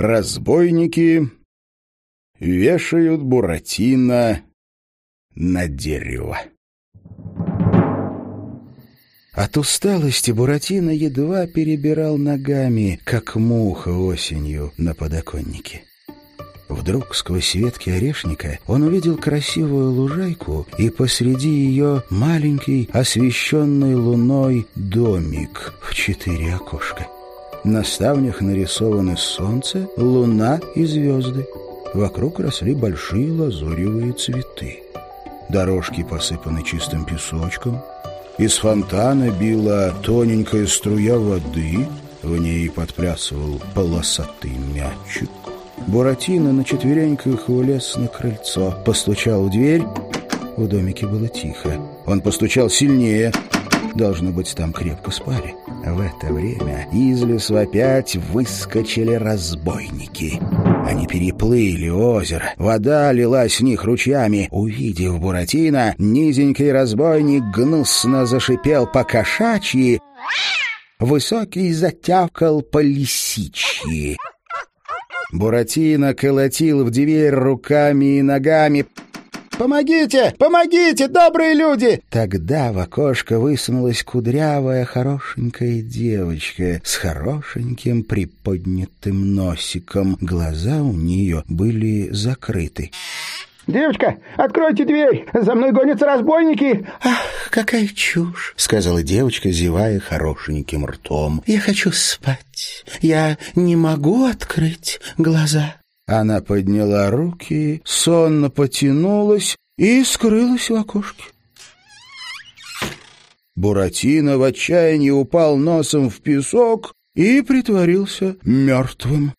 Разбойники вешают Буратино на дерево. От усталости Буратино едва перебирал ногами, как муха осенью на подоконнике. Вдруг сквозь ветки орешника он увидел красивую лужайку и посреди ее маленький, освещенный луной домик в четыре окошка. На ставнях нарисованы солнце, луна и звезды. Вокруг росли большие лазоревые цветы. Дорожки посыпаны чистым песочком. Из фонтана била тоненькая струя воды, в ней подплясывал полосатый мячик. Буратино на четвереньках улез на крыльцо, постучал в дверь. В домике было тихо. Он постучал сильнее. Должно быть, там крепко спали. В это время из лесу опять выскочили разбойники. Они переплыли озеро. Вода лилась с них ручьями. Увидев Буратино, низенький разбойник гнусно зашипел по кошачьи. Высокий затявкал по лисичьи. Буратино колотил в дверь руками и ногами. «Помогите! Помогите, добрые люди!» Тогда в окошко высунулась кудрявая хорошенькая девочка с хорошеньким приподнятым носиком. Глаза у нее были закрыты. «Девочка, откройте дверь! За мной гонятся разбойники!» «Ах, какая чушь!» — сказала девочка, зевая хорошеньким ртом. «Я хочу спать. Я не могу открыть глаза». Она подняла руки, сонно потянулась и скрылась в окошке. Буратино в отчаянии упал носом в песок и притворился мертвым.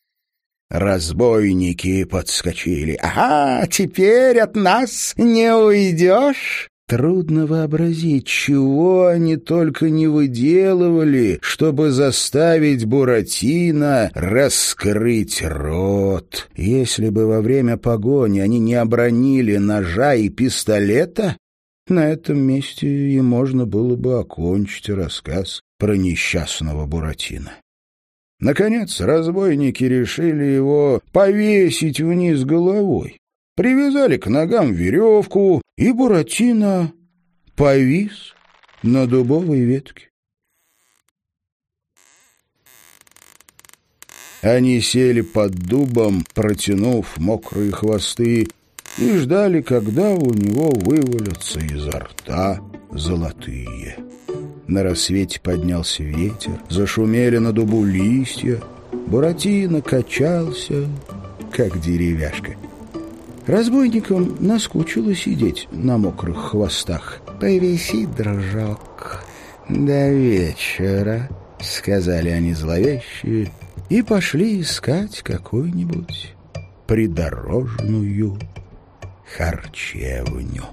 Разбойники подскочили. «Ага, теперь от нас не уйдешь!» Трудно вообразить, чего они только не выделывали, чтобы заставить Буратино раскрыть рот. Если бы во время погони они не обронили ножа и пистолета, на этом месте и можно было бы окончить рассказ про несчастного Буратино. Наконец, разбойники решили его повесить вниз головой. Привязали к ногам веревку, и Буратино повис на дубовой ветке. Они сели под дубом, протянув мокрые хвосты, и ждали, когда у него вывалятся изо рта золотые. На рассвете поднялся ветер, зашумели на дубу листья. Буратино качался, как деревяшка. Разбойникам наскучило сидеть на мокрых хвостах. «Повиси, дружок, до вечера», — сказали они зловещие, и пошли искать какую-нибудь придорожную харчевню.